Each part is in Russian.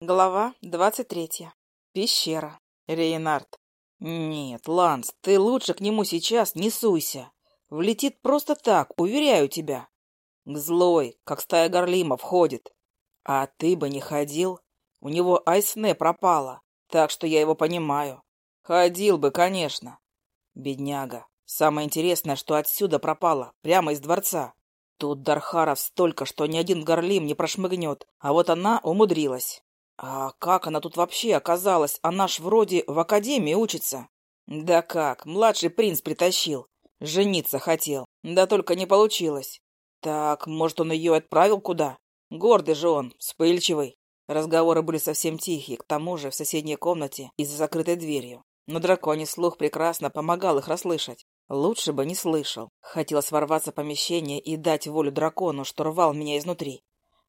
Глава двадцать третья. Пещера. Рейнард. Нет, Ланс, ты лучше к нему сейчас не суйся. Влетит просто так, уверяю тебя. К злой, как стая горлима, входит. А ты бы не ходил. У него айсне пропало, так что я его понимаю. Ходил бы, конечно. Бедняга. Самое интересное, что отсюда пропало, прямо из дворца. Тут Дархаров столько, что ни один горлим не прошмыгнет, а вот она умудрилась. А как она тут вообще оказалась? Она ж вроде в академии учится. Да как, младший принц притащил. Жениться хотел. Да только не получилось. Так, может, он ее отправил куда? Гордый же он, вспыльчивый. Разговоры были совсем тихие, к тому же в соседней комнате и за закрытой дверью. Но драконий слух прекрасно помогал их расслышать. Лучше бы не слышал. Хотелось ворваться в помещение и дать волю дракону, что рвал меня изнутри.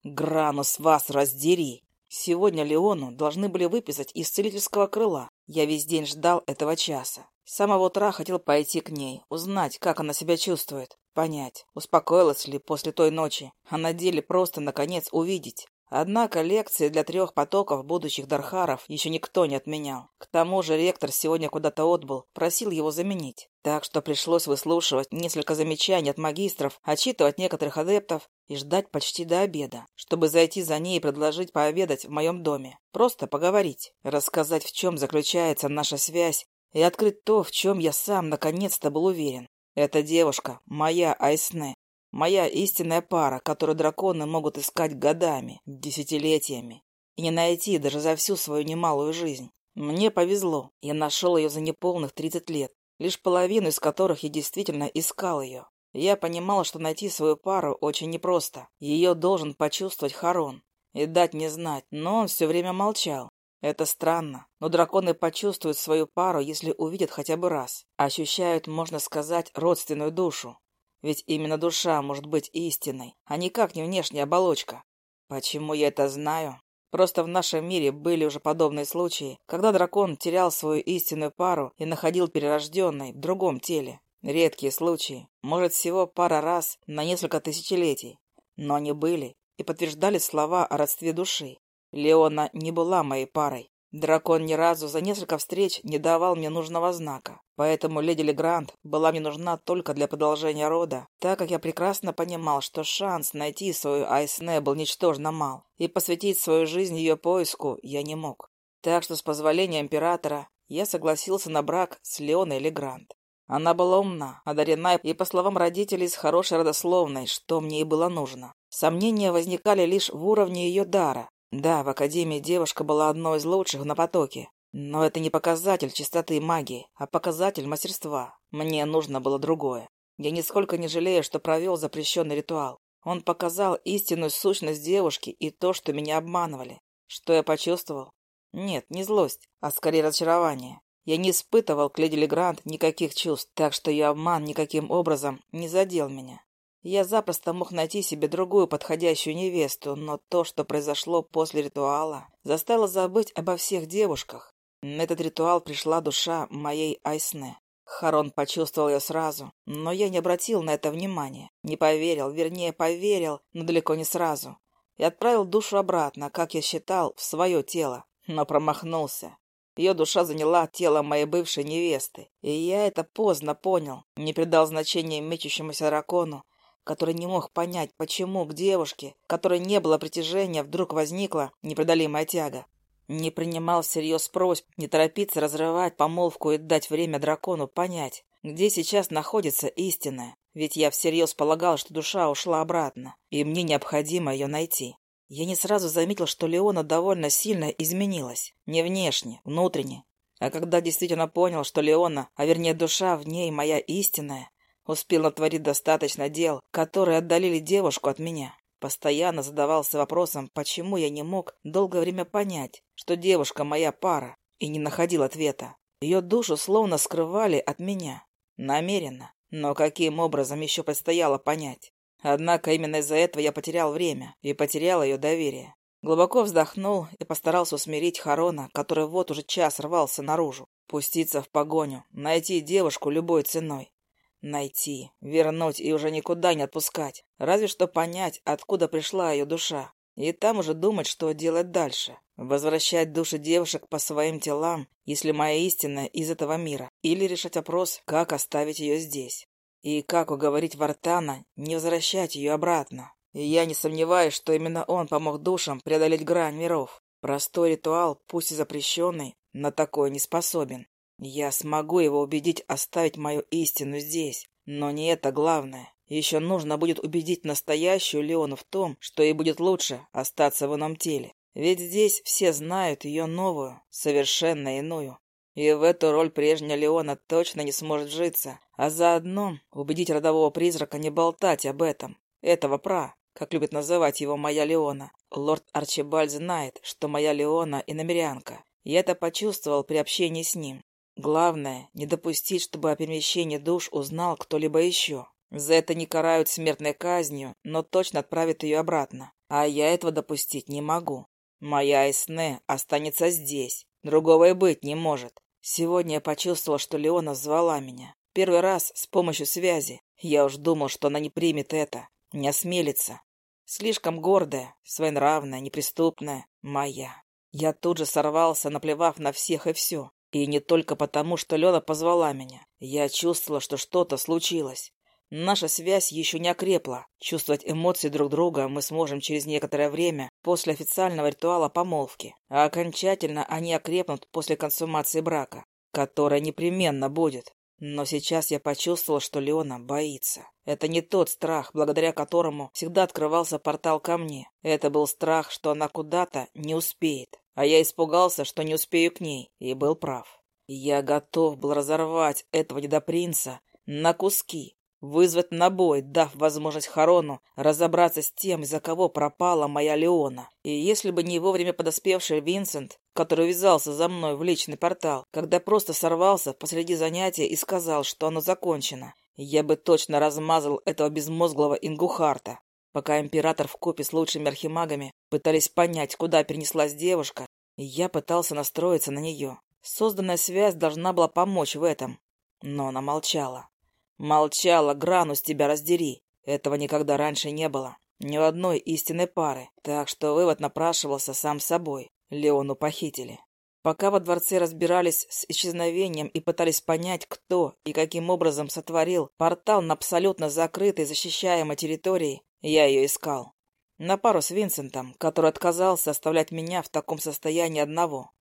Гранус вас раздери! Сегодня Леону должны были выписать из целительского крыла. Я весь день ждал этого часа. С самого утра хотел пойти к ней, узнать, как она себя чувствует, понять, успокоилась ли после той ночи, а на деле просто, наконец, увидеть, Однако лекции для трех потоков будущих Дархаров еще никто не отменял. К тому же ректор сегодня куда-то отбыл, просил его заменить. Так что пришлось выслушивать несколько замечаний от магистров, отчитывать некоторых адептов и ждать почти до обеда, чтобы зайти за ней и предложить пообедать в моем доме. Просто поговорить, рассказать, в чем заключается наша связь и открыть то, в чем я сам наконец-то был уверен. Эта девушка, моя Айсне, Моя истинная пара, которую драконы могут искать годами, десятилетиями, и не найти даже за всю свою немалую жизнь. Мне повезло, я нашел ее за неполных тридцать лет, лишь половину из которых я действительно искал ее. Я понимал, что найти свою пару очень непросто. Ее должен почувствовать Харон и дать мне знать, но он все время молчал. Это странно, но драконы почувствуют свою пару, если увидят хотя бы раз. Ощущают, можно сказать, родственную душу. Ведь именно душа может быть истинной, а никак не внешняя оболочка. Почему я это знаю? Просто в нашем мире были уже подобные случаи, когда дракон терял свою истинную пару и находил перерожденной в другом теле. Редкие случаи, может всего пара раз на несколько тысячелетий. Но они были и подтверждали слова о родстве души. Леона не была моей парой. Дракон ни разу за несколько встреч не давал мне нужного знака, поэтому леди Легрант была мне нужна только для продолжения рода, так как я прекрасно понимал, что шанс найти свою Айсне был ничтожно мал, и посвятить свою жизнь ее поиску я не мог. Так что с позволения императора я согласился на брак с Леоной Легрант. Она была умна, одарена и, по словам родителей, с хорошей родословной, что мне и было нужно. Сомнения возникали лишь в уровне ее дара, да, в Академии девушка была одной из лучших на потоке. Но это не показатель чистоты магии, а показатель мастерства. Мне нужно было другое. Я нисколько не жалею, что провел запрещенный ритуал. Он показал истинную сущность девушки и то, что меня обманывали. Что я почувствовал? Нет, не злость, а скорее разочарование. Я не испытывал к леди Легрант никаких чувств, так что ее обман никаким образом не задел меня. Я запросто мог найти себе другую подходящую невесту, но то, что произошло после ритуала, заставило забыть обо всех девушках. На этот ритуал пришла душа моей Айсне. Харон почувствовал ее сразу, но я не обратил на это внимания. Не поверил, вернее, поверил, но далеко не сразу. И отправил душу обратно, как я считал, в свое тело, но промахнулся. Ее душа заняла тело моей бывшей невесты, и я это поздно понял, не придал значения мечущемуся дракону, который не мог понять, почему к девушке, которой не было притяжения, вдруг возникла непреодолимая тяга. Не принимал всерьез просьб не торопиться разрывать помолвку и дать время дракону понять, где сейчас находится истинная. Ведь я всерьез полагал, что душа ушла обратно, и мне необходимо ее найти. Я не сразу заметил, что Леона довольно сильно изменилась. Не внешне, внутренне. А когда действительно понял, что Леона, а вернее душа в ней моя истинная, Успел натворить достаточно дел, которые отдалили девушку от меня. Постоянно задавался вопросом, почему я не мог долгое время понять, что девушка моя пара, и не находил ответа. Ее душу словно скрывали от меня. Намеренно. Но каким образом еще предстояло понять? Однако именно из-за этого я потерял время и потерял ее доверие. Глубоко вздохнул и постарался усмирить Харона, который вот уже час рвался наружу. Пуститься в погоню, найти девушку любой ценой. Найти, вернуть и уже никуда не отпускать. Разве что понять, откуда пришла ее душа. и там уже думать, что делать дальше. Возвращать души девушек по своим телам, если моя истина из этого мира, или решать вопрос, как оставить ее здесь. И как уговорить Вартана не возвращать ее обратно. И я не сомневаюсь, что именно он помог душам преодолеть грань миров. Простой ритуал, пусть и запрещенный, на такое не способен. Я смогу его убедить оставить мою истину здесь, но не это главное. Еще нужно будет убедить настоящую Леону в том, что ей будет лучше остаться в ином теле. Ведь здесь все знают ее новую, совершенно иную. И в эту роль прежняя Леона точно не сможет житься, а заодно убедить родового призрака не болтать об этом. Этого пра, как любит называть его моя Леона. Лорд Арчибальд знает, что моя Леона иномерянка. Я это почувствовал при общении с ним. Главное, не допустить, чтобы о перемещении душ узнал кто-либо еще. За это не карают смертной казнью, но точно отправят ее обратно. А я этого допустить не могу. Моя Эсне останется здесь. Другого и быть не может. Сегодня я почувствовал, что Леона звала меня. Первый раз с помощью связи. Я уж думал, что она не примет это, не осмелится. Слишком гордая, своенравная, неприступная. Моя. Я тут же сорвался, наплевав на всех и все. И не только потому, что Лена позвала меня. Я чувствовала, что что-то случилось. Наша связь еще не окрепла. Чувствовать эмоции друг друга мы сможем через некоторое время после официального ритуала помолвки, а окончательно они окрепнут после консумации брака, которая непременно будет. Но сейчас я почувствовал, что Леона боится. Это не тот страх, благодаря которому всегда открывался портал ко мне. Это был страх, что она куда-то не успеет. А я испугался, что не успею к ней, и был прав. Я готов был разорвать этого недопринца на куски, вызвать на бой, дав возможность Харону разобраться с тем, из-за кого пропала моя Леона. И если бы не вовремя подоспевший Винсент, который ввязался за мной в личный портал, когда просто сорвался посреди занятия и сказал, что оно закончено, я бы точно размазал этого безмозглого Ингухарта. Пока император в купе с лучшими архимагами пытались понять, куда перенеслась девушка, я пытался настроиться на нее. Созданная связь должна была помочь в этом. Но она молчала. Молчала, гранус тебя раздери. Этого никогда раньше не было. Ни у одной истинной пары. Так что вывод напрашивался сам собой. Леону похитили. Пока во дворце разбирались с исчезновением и пытались понять, кто и каким образом сотворил портал на абсолютно закрытой защищаемой территории, я ее искал. На пару с Винсентом, который отказался оставлять меня в таком состоянии одного.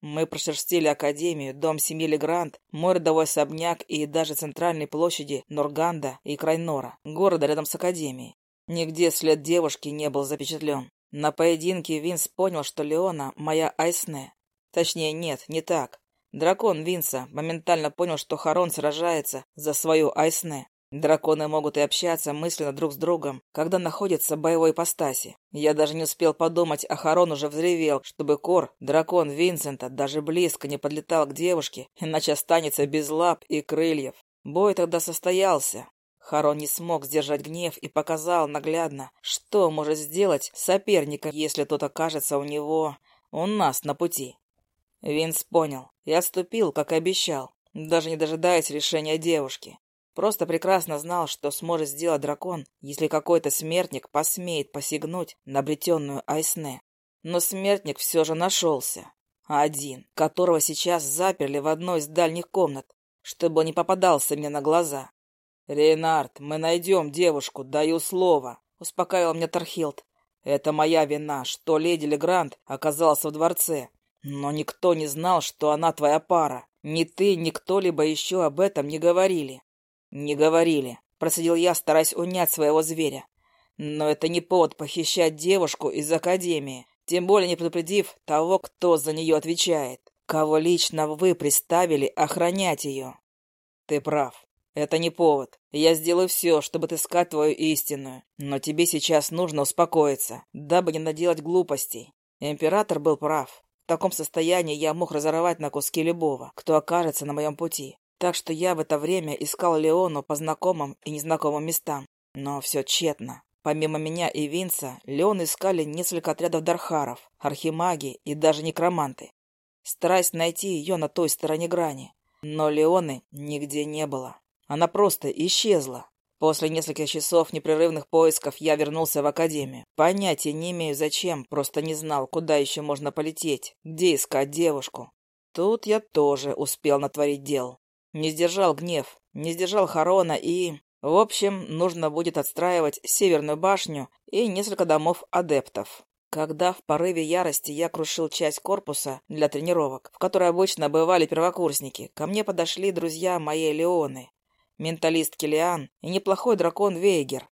Мы прошерстили Академию, дом семьи Легрант, мой родовой особняк и даже центральные площади Норганда и Крайнора, города рядом с Академией. Нигде след девушки не был запечатлен. На поединке Винс понял, что Леона — моя Айсне. Точнее, нет, не так. Дракон Винса моментально понял, что Харон сражается за свою Айсне. Драконы могут и общаться мысленно друг с другом, когда находятся в боевой ипостаси. Я даже не успел подумать, а Харон уже взревел, чтобы Кор, дракон Винсента, даже близко не подлетал к девушке, иначе останется без лап и крыльев. Бой тогда состоялся. Харон не смог сдержать гнев и показал наглядно, что может сделать соперника, если тот окажется у него, у нас на пути. Винс понял и отступил, как и обещал, даже не дожидаясь решения девушки. Просто прекрасно знал, что сможет сделать дракон, если какой-то смертник посмеет посягнуть на обретенную Айсне. Но смертник все же нашелся. Один, которого сейчас заперли в одной из дальних комнат, чтобы он не попадался мне на глаза. «Рейнард, мы найдем девушку, даю слово», — успокаивал меня Тархилд. «Это моя вина, что леди Легрант оказалась во дворце. Но никто не знал, что она твоя пара. Ни ты, ни кто-либо еще об этом не говорили. «Не говорили», — процедил я, стараясь унять своего зверя. «Но это не повод похищать девушку из Академии, тем более не предупредив того, кто за нее отвечает, кого лично вы приставили охранять ее». «Ты прав. Это не повод. Я сделаю все, чтобы отыскать твою истинную. Но тебе сейчас нужно успокоиться, дабы не наделать глупостей. Император был прав. Таком состоянии я мог разорвать на куски любого, кто окажется на моем пути. Так что я в это время искал Леону по знакомым и незнакомым местам. Но все тщетно. Помимо меня и Винца, Леон искали несколько отрядов дархаров, архимаги и даже некроманты, стараясь найти ее на той стороне грани. Но Леоны нигде не было. Она просто исчезла. После нескольких часов непрерывных поисков я вернулся в академию. Понятия не имею зачем, просто не знал, куда еще можно полететь, где искать девушку. Тут я тоже успел натворить дел. Не сдержал гнев, не сдержал Харона и... В общем, нужно будет отстраивать Северную башню и несколько домов адептов. Когда в порыве ярости я крушил часть корпуса для тренировок, в которой обычно бывали первокурсники, ко мне подошли друзья моей Леоны, менталист Килиан и неплохой дракон Вейгер.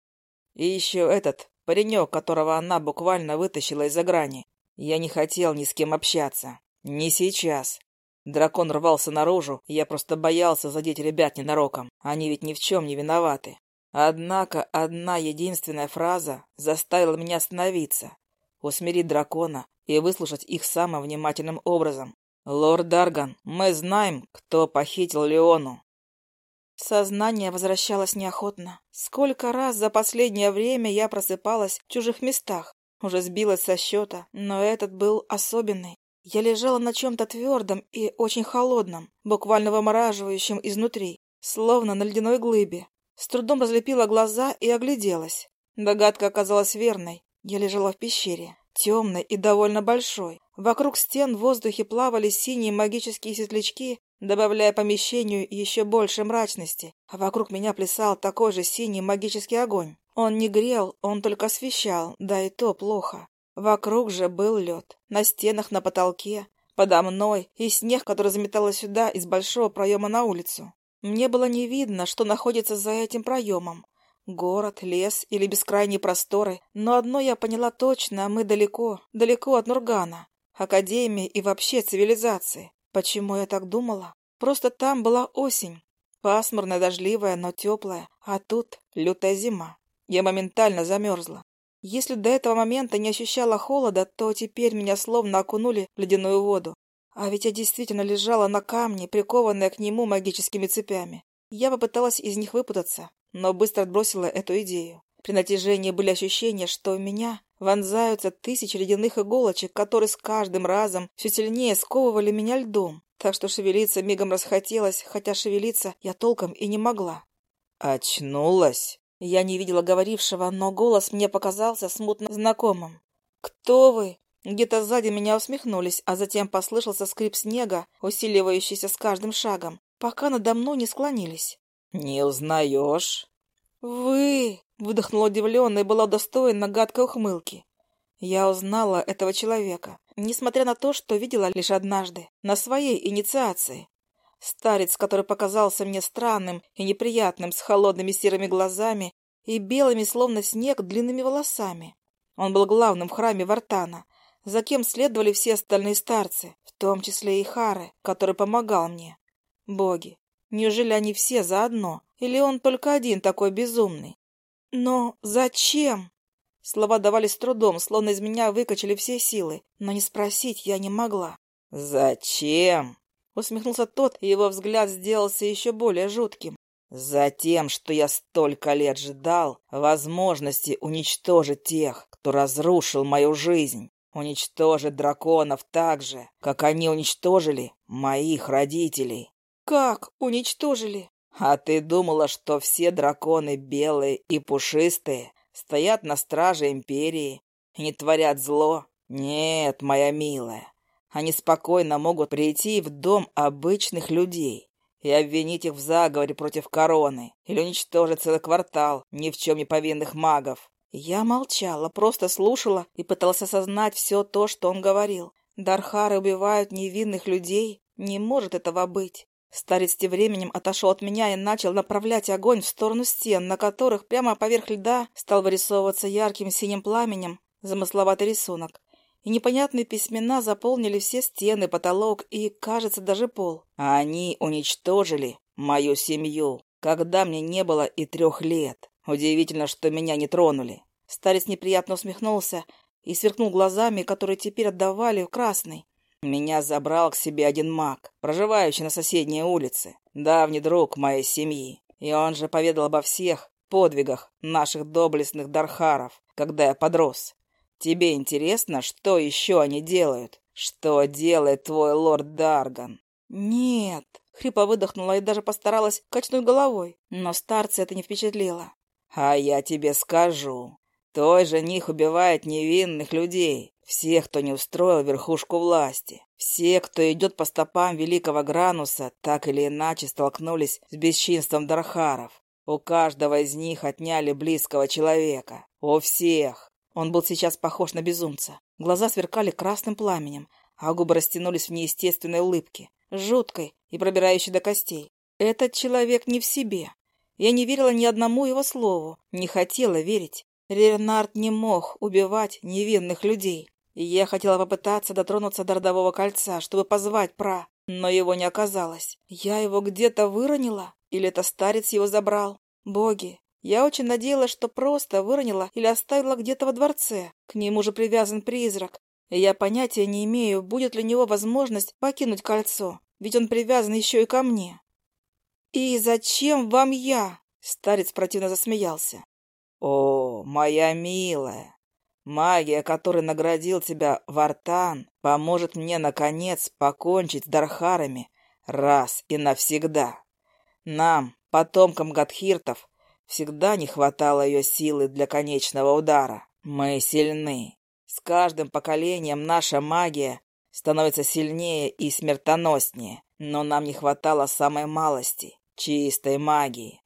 И еще этот, паренек, которого она буквально вытащила из-за грани. Я не хотел ни с кем общаться. Не сейчас. Дракон рвался наружу, и я просто боялся задеть ребят ненароком. Они ведь ни в чем не виноваты. Однако одна единственная фраза заставила меня остановиться, усмирить дракона и выслушать их самым внимательным образом. «Лорд Дарган, мы знаем, кто похитил Леону. Сознание возвращалось неохотно. Сколько раз за последнее время я просыпалась в чужих местах. Уже сбилась со счета, но этот был особенный. Я лежала на чем-то твердом и очень холодном, буквально вымораживающем изнутри, словно на ледяной глыбе. С трудом разлепила глаза и огляделась. Догадка оказалась верной. Я лежала в пещере, темной и довольно большой. Вокруг стен в воздухе плавали синие магические светлячки, добавляя помещению еще больше мрачности, а вокруг меня плясал такой же синий магический огонь. Он не грел, он только освещал, да и то плохо. Вокруг же был лед, на стенах, на потолке, подо мной и снег, который заметало сюда из большого проема на улицу. Мне было не видно, что находится за этим проемом. Город, лес или бескрайние просторы, но одно я поняла точно, мы далеко, далеко от Нургана, Академии и вообще цивилизации. Почему я так думала? Просто там была осень. Пасмурная, дождливая, но теплая. А тут лютая зима. Я моментально замерзла. Если до этого момента не ощущала холода, то теперь меня словно окунули в ледяную воду. А ведь я действительно лежала на камне, прикованная к нему магическими цепями. Я попыталась из них выпутаться, но быстро отбросила эту идею. При натяжении были ощущения, что у меня вонзаются тысячи ледяных иголочек, которые с каждым разом все сильнее сковывали меня льдом. Так что шевелиться мигом расхотелось, хотя шевелиться я толком и не могла. «Очнулась?» Я не видела говорившего, но голос мне показался смутно знакомым. «Кто вы?» Где-то сзади меня усмехнулись, а затем послышался скрип снега, усиливающийся с каждым шагом, пока надо мной не склонились. «Не узнаешь?» «Вы!» Выдохнула удивленно и была удостоена гадкой ухмылки. Я узнала этого человека, несмотря на то, что видела лишь однажды, на своей инициации. Старец, который показался мне странным и неприятным, с холодными серыми глазами и белыми, словно снег, длинными волосами. Он был главным в храме Вартана, за кем следовали все остальные старцы, в том числе и Хары, который помогал мне. Боги, неужели они все заодно, или он только один такой безумный? «Но зачем?» Слова давались трудом, словно из меня выкачали все силы, но не спросить я не могла. «Зачем?» Усмехнулся тот, и его взгляд сделался еще более жутким. «Затем, что я столько лет ждал возможности уничтожить тех, кто разрушил мою жизнь, уничтожить драконов так же, как они уничтожили моих родителей». «Как уничтожили?» А ты думала, что все драконы белые и пушистые стоят на страже империи и не творят зло? Нет, моя милая, они спокойно могут прийти в дом обычных людей и обвинить их в заговоре против короны или уничтожить целый квартал ни в чем не повинных магов. Я молчала, просто слушала и пыталась осознать все то, что он говорил. Дархары убивают невинных людей. Не может этого быть. Старец тем временем отошел от меня и начал направлять огонь в сторону стен, на которых прямо поверх льда стал вырисовываться ярким синим пламенем замысловатый рисунок. И непонятные письмена заполнили все стены, потолок и, кажется, даже пол. А они уничтожили мою семью, когда мне не было и трех лет. Удивительно, что меня не тронули. Старец неприятно усмехнулся и сверкнул глазами, которые теперь отдавали в красный. Меня забрал к себе один маг, проживающий на соседней улице, давний друг моей семьи. И он же поведал обо всех подвигах наших доблестных дархаров, когда я подрос. Тебе интересно, что еще они делают? Что делает твой лорд Дарган? Нет, хрипо выдохнула и даже постаралась качнуть головой, но старца это не впечатлило. А я тебе скажу, той жених убивает невинных людей, всех, кто не устроил верхушку власти. Все, кто идет по стопам великого Грануса, так или иначе столкнулись с бесчинством Дархаров. У каждого из них отняли близкого человека. У всех. Он был сейчас похож на безумца. Глаза сверкали красным пламенем, а губы растянулись в неестественной улыбке, жуткой и пробирающей до костей. Этот человек не в себе. Я не верила ни одному его слову, не хотела верить. Ренард не мог убивать невинных людей. Я хотела попытаться дотронуться до родового кольца, чтобы позвать пра, но его не оказалось. Я его где-то выронила? Или это старец его забрал? Боги, я очень надеялась, что просто выронила или оставила где-то во дворце. К нему же привязан призрак. И я понятия не имею, будет ли у него возможность покинуть кольцо, ведь он привязан еще и ко мне. «И зачем вам я?» Старец противно засмеялся. «О, моя милая, магия, которой наградил тебя Вартан, поможет мне, наконец, покончить с Дархарами раз и навсегда. Нам, потомкам Гадхиртов, всегда не хватало ее силы для конечного удара. Мы сильны. С каждым поколением наша магия становится сильнее и смертоноснее, но нам не хватало самой малости — чистой магии.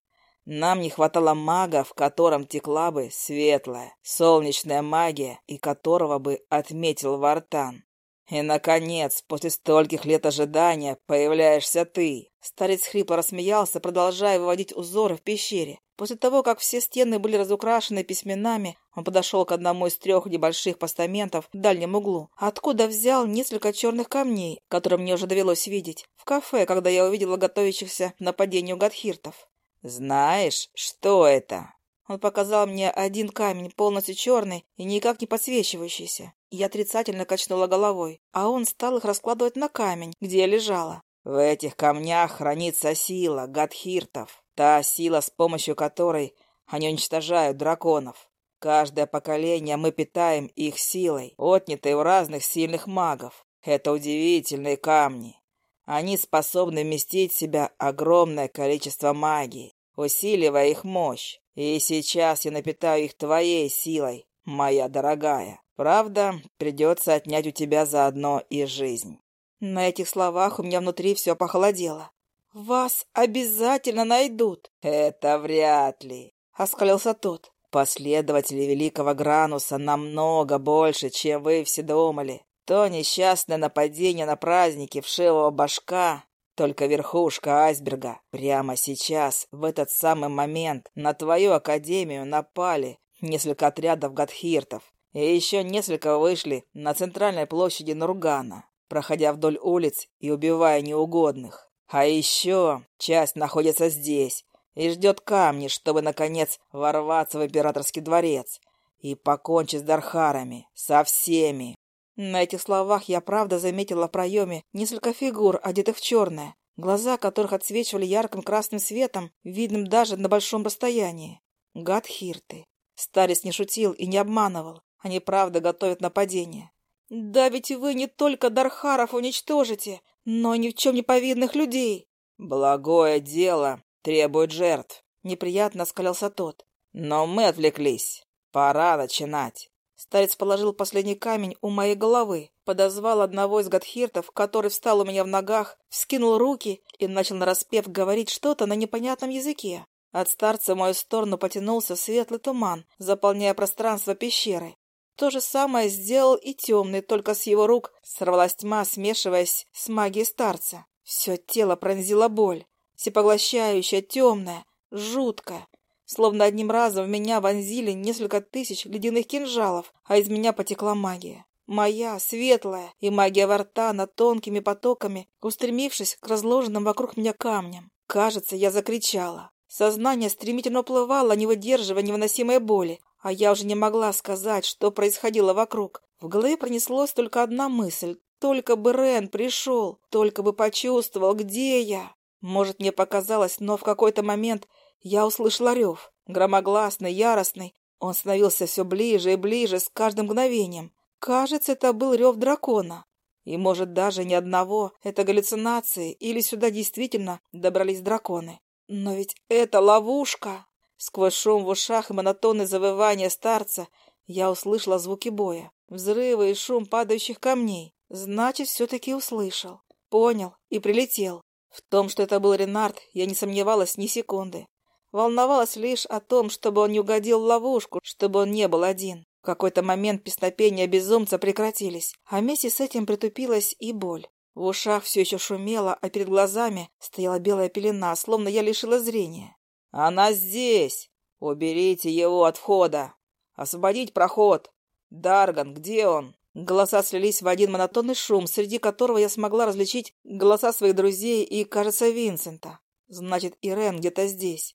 Нам не хватало мага, в котором текла бы светлая, солнечная магия, и которого бы отметил Вартан. И, наконец, после стольких лет ожидания, появляешься ты. Старец хрипло рассмеялся, продолжая выводить узоры в пещере. После того, как все стены были разукрашены письменами, он подошел к одному из трех небольших постаментов в дальнем углу, откуда взял несколько черных камней, которые мне уже довелось видеть, в кафе, когда я увидела готовящихся к нападению гадхиртов. «Знаешь, что это?» Он показал мне один камень, полностью черный и никак не подсвечивающийся. Я отрицательно качнула головой, а он стал их раскладывать на камень, где я лежала. «В этих камнях хранится сила гадхиртов, та сила, с помощью которой они уничтожают драконов. Каждое поколение мы питаем их силой, отнятой у разных сильных магов. Это удивительные камни. Они способны вместить в себя огромное количество магии, усиливая их мощь. И сейчас я напитаю их твоей силой, моя дорогая. Правда, придется отнять у тебя заодно и жизнь». На этих словах у меня внутри все похолодело. «Вас обязательно найдут!» «Это вряд ли!» — оскалился тот. «Последователи Великого Грануса намного больше, чем вы все думали. То несчастное нападение на праздники вшивого башка только верхушка айсберга. Прямо сейчас, в этот самый момент, на твою академию напали несколько отрядов гадхиртов. И еще несколько вышли на центральной площади Нургана, проходя вдоль улиц и убивая неугодных. А еще часть находится здесь и ждет камни, чтобы, наконец, ворваться в императорский дворец и покончить с Дархарами, со всеми. На этих словах я правда заметила в проеме несколько фигур, одетых в черное, глаза которых отсвечивали ярким красным светом, видным даже на большом расстоянии. Гадхирты. Старец не шутил и не обманывал. Они правда готовят нападение. «Да ведь вы не только Дархаров уничтожите, но ни в чем не повинных людей!» «Благое дело требует жертв», — неприятно оскалился тот. «Но мы отвлеклись. Пора начинать». Старец положил последний камень у моей головы, подозвал одного из гадхиртов, который встал у меня в ногах, вскинул руки и начал нараспев говорить что-то на непонятном языке. От старца в мою сторону потянулся светлый туман, заполняя пространство пещеры. То же самое сделал и темный, только с его рук сорвалась тьма, смешиваясь с магией старца. Все тело пронзила боль, всепоглощающая, темная, жуткая, Словно одним разом в меня вонзили несколько тысяч ледяных кинжалов, а из меня потекла магия. Моя, светлая, и магия Вартана тонкими потоками, устремившись к разложенным вокруг меня камням. Кажется, я закричала. Сознание стремительно уплывало, не выдерживая невыносимой боли, а я уже не могла сказать, что происходило вокруг. В голове пронеслась только одна мысль. Только бы Рен пришел, только бы почувствовал, где я. Может, мне показалось, но в какой-то момент я услышала рев, громогласный, яростный. Он становился все ближе и ближе с каждым мгновением. Кажется, это был рев дракона. И, может, даже ни одного. Это галлюцинации, или сюда действительно добрались драконы. Но ведь это ловушка. Сквозь шум в ушах и монотонное завывание старца я услышала звуки боя, взрывы и шум падающих камней. Значит, все-таки услышал, понял и прилетел. В том, что это был Ренард, я не сомневалась ни секунды. Волновалась лишь о том, чтобы он не угодил в ловушку, чтобы он не был один. В какой-то момент песнопения безумца прекратились, а вместе с этим притупилась и боль. В ушах все еще шумело, а перед глазами стояла белая пелена, словно я лишила зрения. «Она здесь! Уберите его от входа! Освободить проход! Дарган, где он?» Голоса слились в один монотонный шум, среди которого я смогла различить голоса своих друзей и, кажется, Винсента. Значит, Ирен где-то здесь.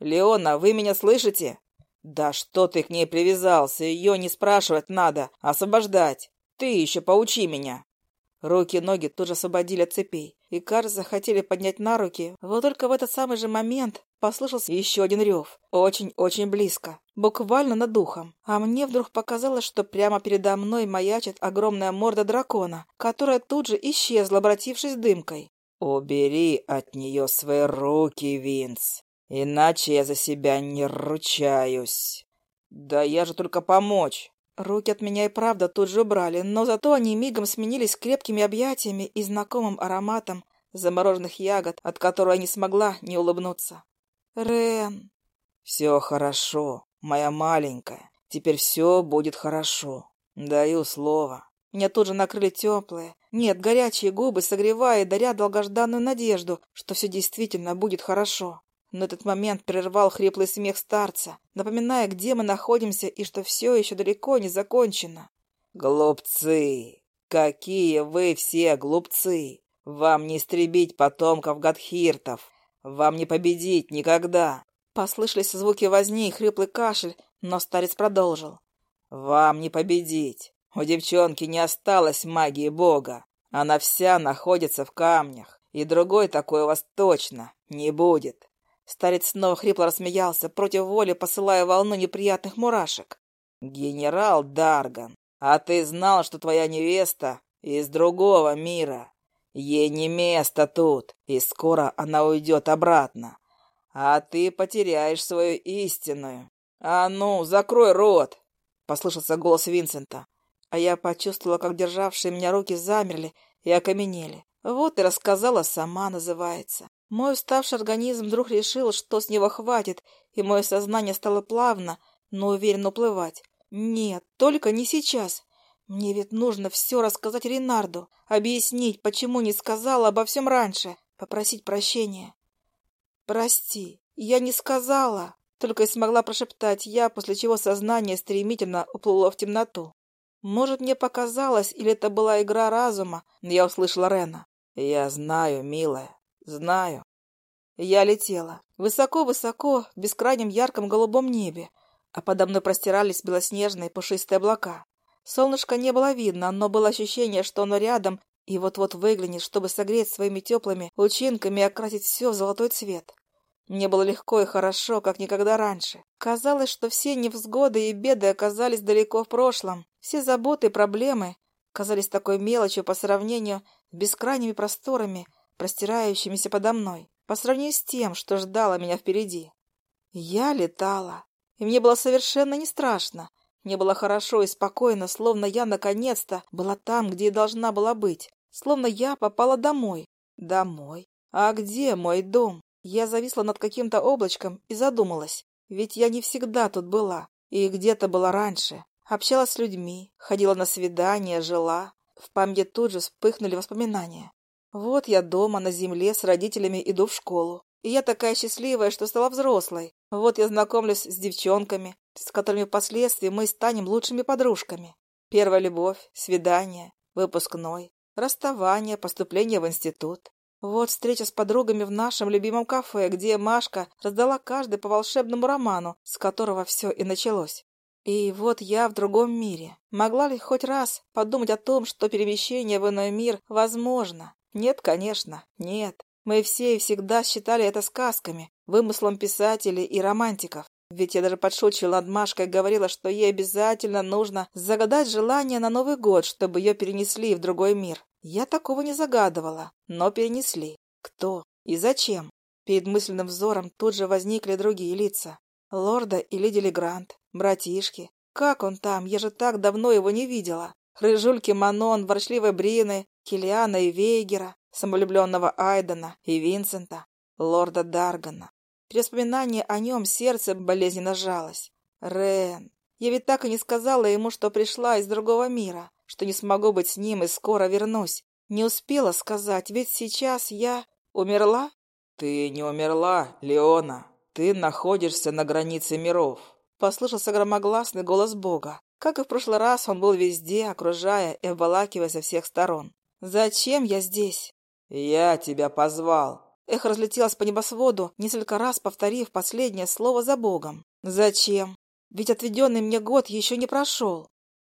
«Леона, вы меня слышите?» «Да что ты к ней привязался? Ее не спрашивать надо, а освобождать. Ты еще поучи меня». Руки и ноги тут же освободили от цепей, и, кажется, хотели поднять на руки. Вот только в этот самый же момент послышался еще один рев. Очень-очень близко. Буквально над духом. А мне вдруг показалось, что прямо передо мной маячит огромная морда дракона, которая тут же исчезла, обратившись дымкой. «Убери от нее свои руки, Винс!» Иначе я за себя не ручаюсь. Да я же только помочь. Руки от меня и правда тут же убрали, но зато они мигом сменились крепкими объятиями и знакомым ароматом замороженных ягод, от которого я не смогла не улыбнуться. Рен. Все хорошо, моя маленькая. Теперь все будет хорошо. Даю слово. Меня тут же накрыли теплые, нет, горячие губы, согревая и даря долгожданную надежду, что все действительно будет хорошо. Но этот момент прервал хриплый смех старца, напоминая, где мы находимся и что все еще далеко не закончено. «Глупцы! Какие вы все глупцы! Вам не истребить потомков Гадхиртов! Вам не победить никогда!» Послышались звуки возни и хриплый кашель, но старец продолжил. «Вам не победить! У девчонки не осталось магии Бога. Она вся находится в камнях, и другой такой у вас точно не будет. Старец снова хрипло рассмеялся, против воли посылая волну неприятных мурашек. «Генерал Дарган, а ты знал, что твоя невеста из другого мира? Ей не место тут, и скоро она уйдет обратно. А ты потеряешь свою истинную. А ну, закрой рот!» — послышался голос Винсента. А я почувствовала, как державшие меня руки замерли и окаменели. Вот и рассказала сама, называется. Мой уставший организм вдруг решил, что с него хватит, и мое сознание стало плавно, но уверенно уплывать. Нет, только не сейчас. Мне ведь нужно все рассказать Ренарду, объяснить, почему не сказала обо всем раньше, попросить прощения. «Прости, я не сказала», — только и смогла прошептать я, после чего сознание стремительно уплыло в темноту. Может, мне показалось, или это была игра разума, но я услышала Рена. «Я знаю, милая, Знаю. Я летела. Высоко-высоко, в бескрайнем ярком голубом небе, а подо мной простирались белоснежные пушистые облака. Солнышко не было видно, но было ощущение, что оно рядом и вот-вот выглянет, чтобы согреть своими теплыми лучинками и окрасить все в золотой цвет. Мне было легко и хорошо, как никогда раньше. Казалось, что все невзгоды и беды оказались далеко в прошлом. Все заботы и проблемы казались такой мелочью по сравнению с бескрайними просторами, простирающимися подо мной, по сравнению с тем, что ждало меня впереди. Я летала, и мне было совершенно не страшно. Мне было хорошо и спокойно, словно я, наконец-то, была там, где и должна была быть. Словно я попала домой. Домой? А где мой дом? Я зависла над каким-то облачком и задумалась. Ведь я не всегда тут была. И где-то была раньше. Общалась с людьми, ходила на свидания, жила. В памяти тут же вспыхнули воспоминания. Вот я дома, на земле, с родителями иду в школу. И я такая счастливая, что стала взрослой. Вот я знакомлюсь с девчонками, с которыми впоследствии мы станем лучшими подружками. Первая любовь, свидание, выпускной, расставание, поступление в институт. Вот встреча с подругами в нашем любимом кафе, где Машка раздала каждый по волшебному роману, с которого все и началось. И вот я в другом мире. Могла ли хоть раз подумать о том, что перемещение в иной мир возможно? Нет, конечно, нет. Мы все и всегда считали это сказками, вымыслом писателей и романтиков. Ведь я даже подшучивала над Машкой говорила, что ей обязательно нужно загадать желание на Новый год, чтобы ее перенесли в другой мир. Я такого не загадывала, но перенесли. Кто и зачем? Перед мысленным взором тут же возникли другие лица. Лорда и леди Легрант, братишки. Как он там? Я же так давно его не видела. Рыжульки Манон, ворчливой Брины, Килиана и Вейгера, самолюбленного Айдена и Винсента, лорда Даргана. При воспоминании о нем сердце болезненно сжалось. Рен. Я ведь так и не сказала ему, что пришла из другого мира, что не смогу быть с ним и скоро вернусь. Не успела сказать, ведь сейчас я умерла. Ты не умерла, Леона. Ты находишься на границе миров. Послышался громогласный голос Бога. Как и в прошлый раз, он был везде, окружая и обволакивая со всех сторон. «Зачем я здесь?» «Я тебя позвал». Эхо разлетелось по небосводу, несколько раз повторив последнее слово за Богом. «Зачем? Ведь отведенный мне год еще не прошел».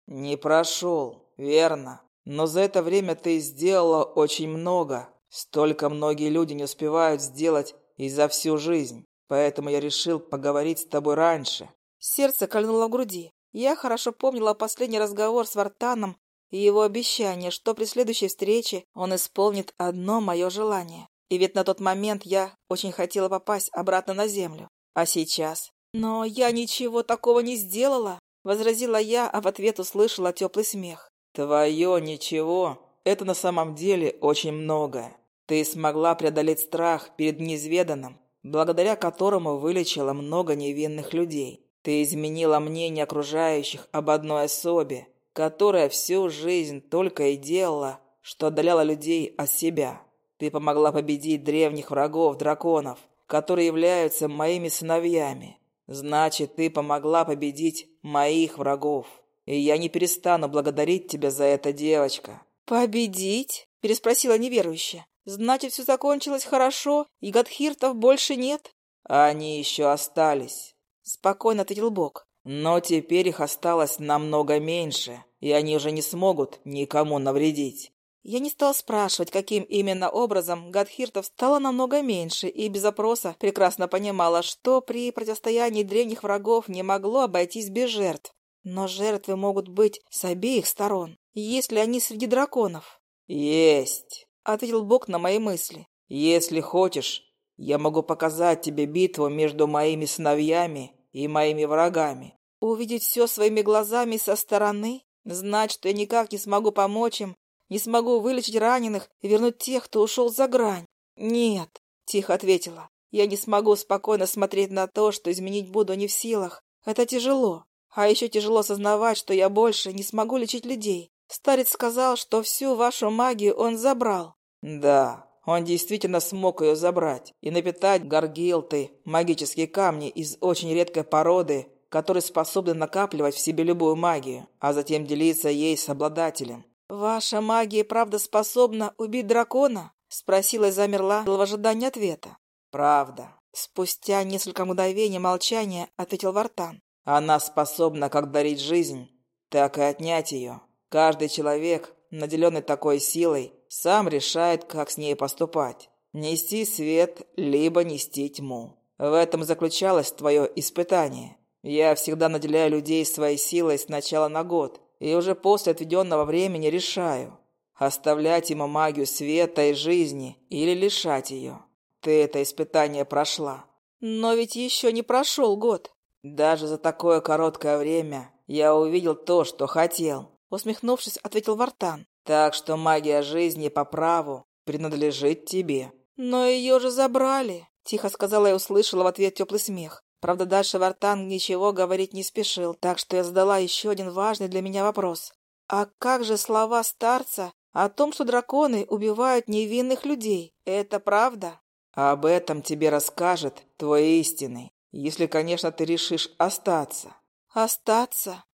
«Не прошел, верно. Но за это время ты сделала очень много. Столько многие люди не успевают сделать и за всю жизнь. Поэтому я решил поговорить с тобой раньше». Сердце кольнуло в груди. Я хорошо помнила последний разговор с Вартаном его обещание, что при следующей встрече он исполнит одно мое желание. И ведь на тот момент я очень хотела попасть обратно на землю. А сейчас? Но я ничего такого не сделала, возразила я, а в ответ услышала теплый смех. Твое ничего – это на самом деле очень многое. Ты смогла преодолеть страх перед неизведанным, благодаря которому вылечила много невинных людей. Ты изменила мнение окружающих об одной особе, которая всю жизнь только и делала, что отдаляла людей от себя. Ты помогла победить древних врагов драконов, которые являются моими сыновьями. Значит, ты помогла победить моих врагов. И я не перестану благодарить тебя за это, девочка. «Победить?» – переспросила неверующая. «Значит, все закончилось хорошо, и Гадхиртов больше нет?» «Они еще остались. — спокойно ответил Бог. «Но теперь их осталось намного меньше, и они уже не смогут никому навредить». Я не стал спрашивать, каким именно образом Гадхиртов стало намного меньше, и без опроса прекрасно понимала, что при противостоянии древних врагов не могло обойтись без жертв. Но жертвы могут быть с обеих сторон, если они среди драконов. «Есть», — ответил Бог на мои мысли. «Если хочешь, я могу показать тебе битву между моими сыновьями и моими врагами. Увидеть все своими глазами со стороны? Знать, что я никак не смогу помочь им, не смогу вылечить раненых и вернуть тех, кто ушел за грань? Нет, тихо ответила. Я не смогу спокойно смотреть на то, что изменить буду не в силах. Это тяжело. А еще тяжело осознавать, что я больше не смогу лечить людей. Старец сказал, что всю вашу магию он забрал. Да, он действительно смог ее забрать и напитать гаргилты, магические камни из очень редкой породы, которые способны накапливать в себе любую магию, а затем делиться ей с обладателем. «Ваша магия правда способна убить дракона?» — спросила и замерла в ожидании ответа. «Правда». Спустя несколько мгновений молчания ответил Вартан. «Она способна как дарить жизнь, так и отнять ее. Каждый человек, наделенный такой силой, сам решает, как с ней поступать. Нести свет, либо нести тьму. В этом заключалось твое испытание. Я всегда наделяю людей своей силой сначала на год, и уже после отведенного времени решаю, оставлять ему магию света и жизни или лишать ее. Ты это испытание прошла. Но ведь еще не прошел год. Даже за такое короткое время я увидел то, что хотел. Усмехнувшись, ответил Вартан. Так что магия жизни по праву принадлежит тебе. Но ее же забрали, тихо сказала и услышала в ответ теплый смех. Правда, дальше Вартан ничего говорить не спешил, так что я задала еще один важный для меня вопрос. А как же слова старца о том, что драконы убивают невинных людей? Это правда? Об этом тебе расскажет твой истинный, если, конечно, ты решишь остаться. Остаться?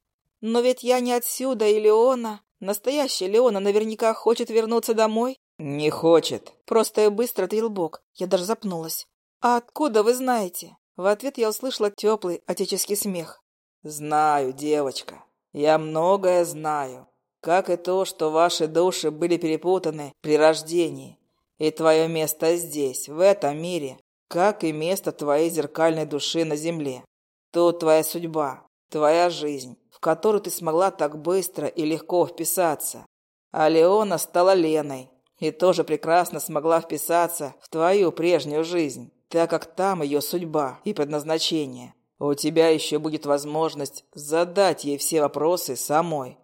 Но ведь я не отсюда, и Леона... Настоящая Леона наверняка хочет вернуться домой. Не хочет. Просто и быстро ответил Бог. Я даже запнулась. А откуда вы знаете? В ответ я услышала теплый отеческий смех. Знаю, девочка. Я многое знаю. Как и то, что ваши души были перепутаны при рождении. И твое место здесь, в этом мире, как и место твоей зеркальной души на земле. Тут твоя судьба, твоя жизнь в которую ты смогла так быстро и легко вписаться. А Леона стала Леной и тоже прекрасно смогла вписаться в твою прежнюю жизнь, так как там ее судьба и предназначение. У тебя еще будет возможность задать ей все вопросы самой.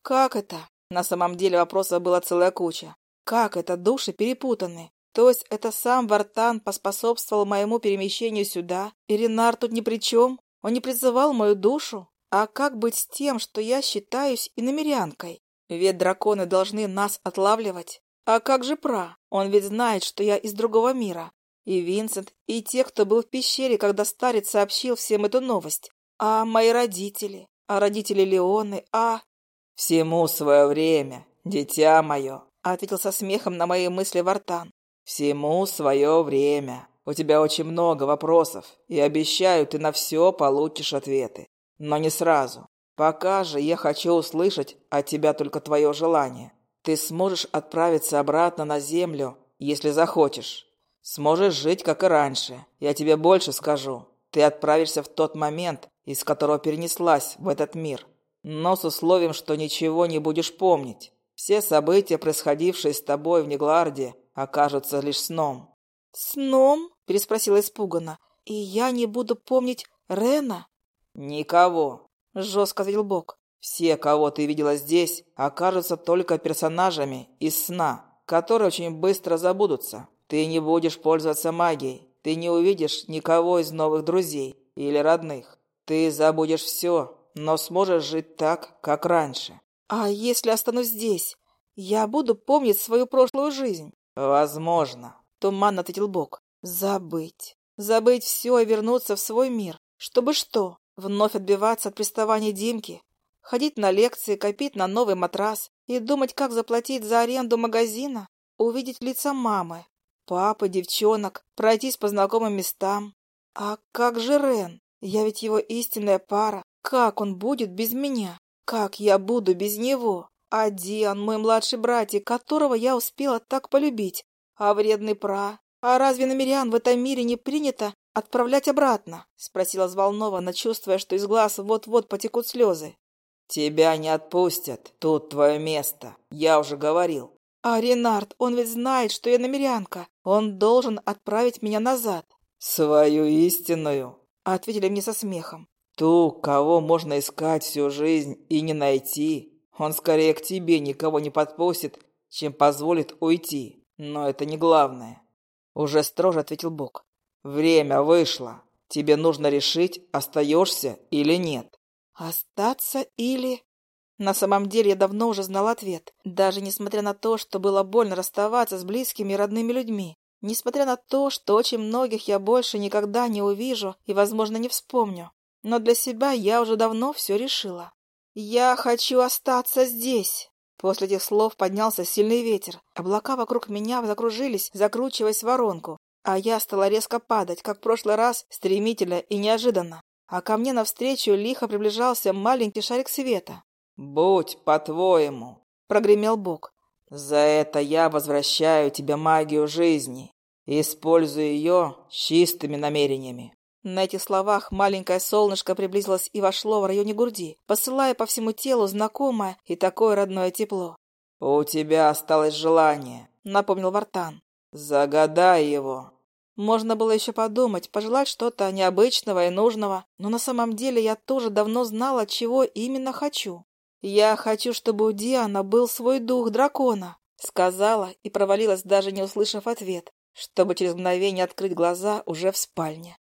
Как это? На самом деле вопросов была целая куча. Как это души перепутаны? То есть это сам Вартан поспособствовал моему перемещению сюда, и Ренар тут ни при чем? Он не призывал мою душу? А как быть с тем, что я считаюсь иномерянкой? Ведь драконы должны нас отлавливать. А как же Пра? Он ведь знает, что я из другого мира. И Винсент, и те, кто был в пещере, когда старец сообщил всем эту новость. А мои родители? А родители Леоны? А... «Всему свое время, дитя мое», — ответил со смехом на мои мысли Вартан. «Всему свое время. У тебя очень много вопросов, и обещаю, ты на все получишь ответы. Но не сразу. Пока же я хочу услышать от тебя только твое желание. Ты сможешь отправиться обратно на землю, если захочешь. Сможешь жить, как и раньше. Я тебе больше скажу. Ты отправишься в тот момент, из которого перенеслась в этот мир. Но с условием, что ничего не будешь помнить. Все события, происходившие с тобой в Негларде, окажутся лишь сном. «Сном?» – переспросила испуганно. «И я не буду помнить Рена?» «Никого», – жестко ответил Бог. «Все, кого ты видела здесь, окажутся только персонажами из сна, которые очень быстро забудутся. Ты не будешь пользоваться магией, ты не увидишь никого из новых друзей или родных. Ты забудешь все, но сможешь жить так, как раньше». «А если останусь здесь? Я буду помнить свою прошлую жизнь?» «Возможно», — туманно ответил Бог. «Забыть. Забыть все и вернуться в свой мир. Чтобы что? Вновь отбиваться от приставаний Димки? Ходить на лекции, копить на новый матрас и думать, как заплатить за аренду магазина? Увидеть лица мамы, папы, девчонок, пройтись по знакомым местам? А как же Рен? Я ведь его истинная пара. Как он будет без меня? Как я буду без него? А Диан, мой младший братик, которого я успела так полюбить? А вредный пра? «А разве намерян в этом мире не принято отправлять обратно?» — спросила взволнованно, чувствуя, что из глаз вот-вот потекут слезы. «Тебя не отпустят. Тут твое место. Я уже говорил». «А Ренард, он ведь знает, что я намерянка. Он должен отправить меня назад». «Свою истинную», — ответили мне со смехом. «Ту, кого можно искать всю жизнь и не найти. Он скорее к тебе никого не подпустит, чем позволит уйти. Но это не главное. Уже строже ответил Бог. Время вышло. Тебе нужно решить, остаешься или нет. Остаться или... На самом деле я давно уже знал ответ, даже несмотря на то, что было больно расставаться с близкими и родными людьми, несмотря на то, что очень многих я больше никогда не увижу и, возможно, не вспомню. Но для себя я уже давно все решила. Я хочу остаться здесь. После этих слов поднялся сильный ветер. Облака вокруг меня закружились, закручиваясь в воронку. А я стала резко падать, как в прошлый раз, стремительно и неожиданно. А ко мне навстречу лихо приближался маленький шарик света. «Будь по-твоему», — прогремел Бог. «За это я возвращаю тебе магию жизни. Используй ее чистыми намерениями. На этих словах маленькое солнышко приблизилось и вошло в районе груди, посылая по всему телу знакомое и такое родное тепло. «У тебя осталось желание», — напомнил Вартан. «Загадай его». Можно было еще подумать, пожелать что-то необычного и нужного, но на самом деле я тоже давно знала, чего именно хочу. «Я хочу, чтобы у Диана был свой дух дракона», — сказала и провалилась, даже не услышав ответ, чтобы через мгновение открыть глаза уже в спальне.